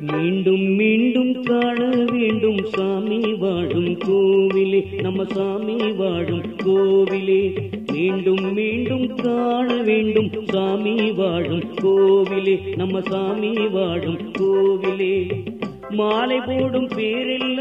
மீண்டும் மீண்டும் காண வேண்டும். சாமி வாழும் கோவிலே நம்ம சாமி வாழும் கோவிலே. மீண்டும் மீண்டும் காண வேண்டும். சாமி வாழும் கோவிலே நம்ம சாமி வாழும் கோவிலே. மாலை போடும் பேரில்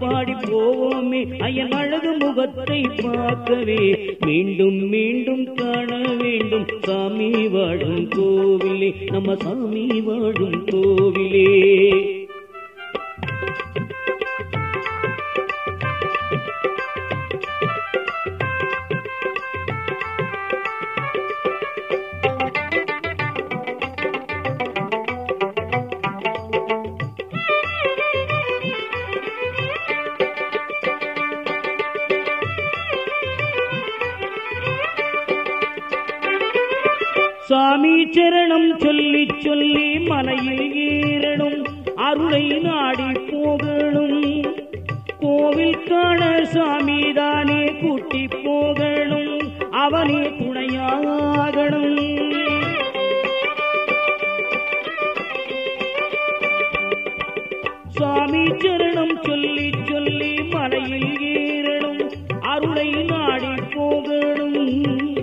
பாடி போவோமே. ஐயன் அழகு முகத்தை பார்க்கவே மீண்டும் மீண்டும் காண வேண்டும். சாமி வாழும் கோவிலே நம்ம சாமி வாழும் கோவிலே. சாமி சரணம் சொல்லி சொல்லி மலையில் ஏறணும் அருளை நாடி போகணும். கோவில் காண சாமி தானே கூட்டி போகணும் அவனே துணையாகணும். சுவாமி சரணம் சொல்லி சொல்லி மலையில் ஏறணும் அருளை நாடி போகணும்.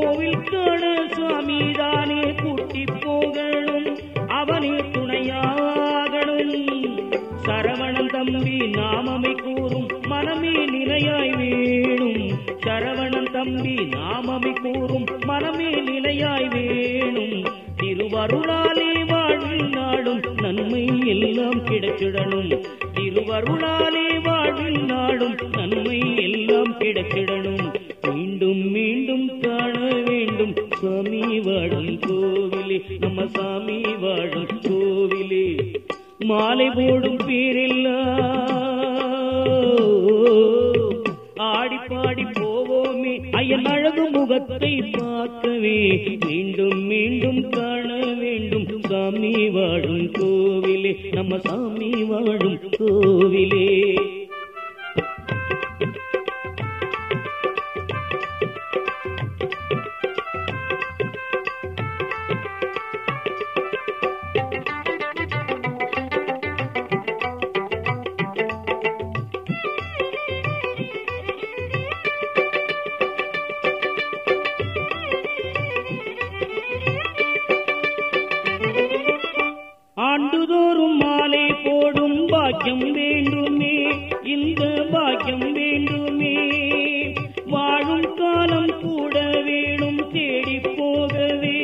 கோவில் காண சுவாமி தானே கூட்டி போகணும். அவனே துணையாகணும். சரவணன் தம்பி நாமமை கூறும் மனமே நிலையாய் வேணும். சரவணன் தம்பி நாமமை கூறும் மனமே நிலையாய் வேணும். திருவருளாலே வாழ்வில் நாடும் நன்மை எல்லாம் கிடைச்சிடணும். திருவருளாலே வாழ்வில் நாடும் நன்மை எல்லாம் கிடைச்சிடணும். மாலை போடும் பேரெல்லாம் ஆடி பாடி போவோமே. ஐயன் அழகு முகத்தை பார்க்கவே. மீண்டும் மீண்டும் காண வேண்டும். சாமி வாழும் கோவிலே. நம்ம சாமி வாழும் கோவிலே. பாக்கியம் வேண்டுமே இந்த பாக்கியம் வேண்டுமே. வாழும் காலம் கூட வேணும் தேடி போகவே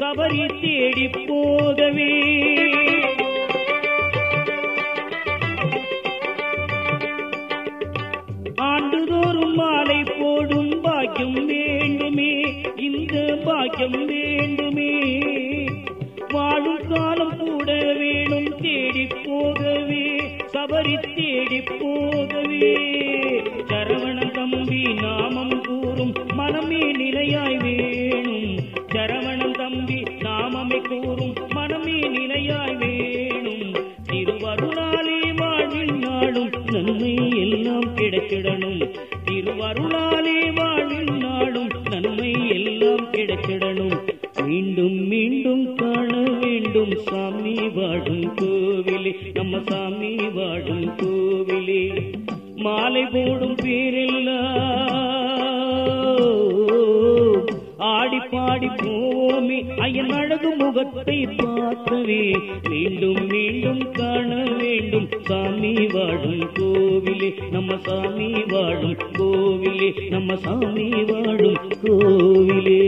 சபரி தேடி போகவே. ஆண்டுதோறும் மாலை போடும் பாக்கியம் வேண்டுமே இந்த பாக்கியம் வேண்டுமே. வாழும் காலம் கூட சபரி தேடி போகவே சரவண தம்பி நாமம் கூறும் மனமே நிலையாய் வேணும். சரவண தம்பி நாமமே கூறும் மனமே நிலையாய் வேணும். திருவருளாலே வாழ்வில் நாளும் நன்மை எல்லாம் கிடைச்சிடணும் திருவருளாலே வாழ்வில் நாளும் நன்மை எல்லாம் கிடைச்சிடணும் கோவிலே நம்ம சாமி வாழும் கோவிலே மாலை போடும் பேரெல்லாம் ஆடி பாடி போமி ஐயன் அழகு முகத்தை பார்க்கவே மீண்டும் மீண்டும் காண வேண்டும். சாமி வாழும் கோவிலே நம்ம சாமி வாழும் கோவிலே நம்ம சாமி வாழும் கோவிலே